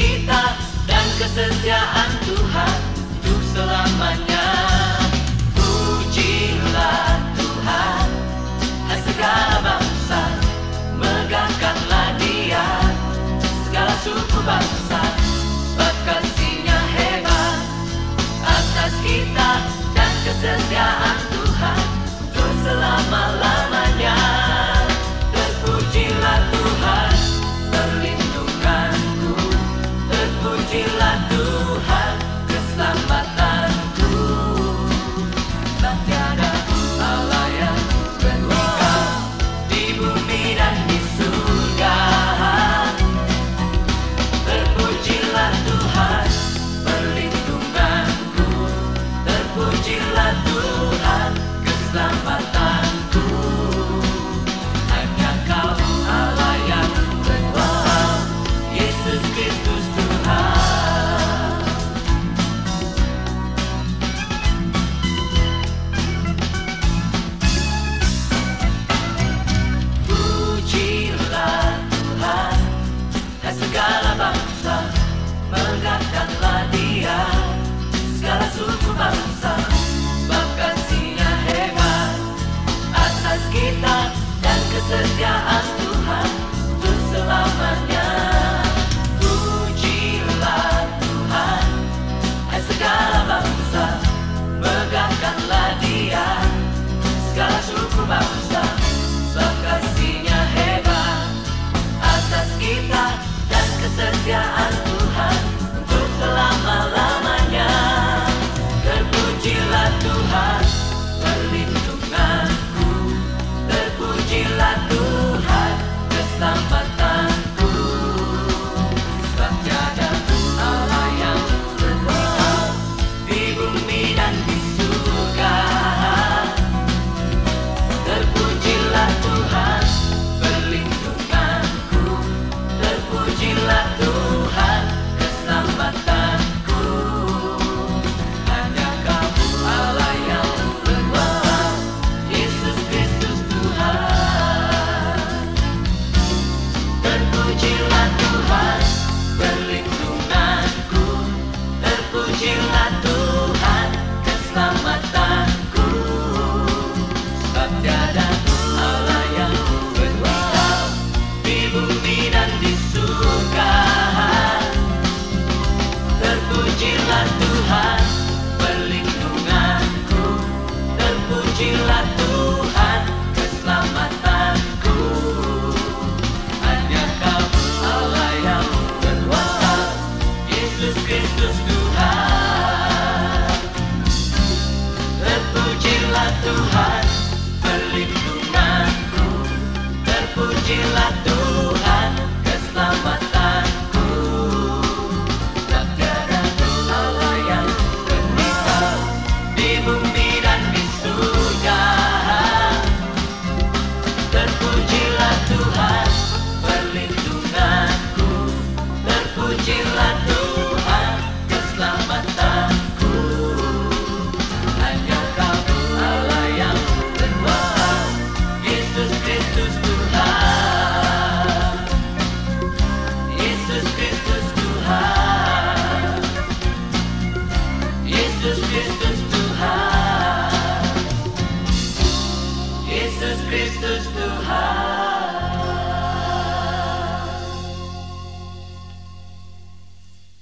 kita dan kesetiaan Tuhan untuk selamanya. Pujilah Tuhan, hai segala bangsa, megahkanlah Dia, segala suku bangsa, sebab kasihnya hebat atas kita dan kesetiaan Tuhan untuk selamanya. Yeah, Jesus Christus Christus, du hast.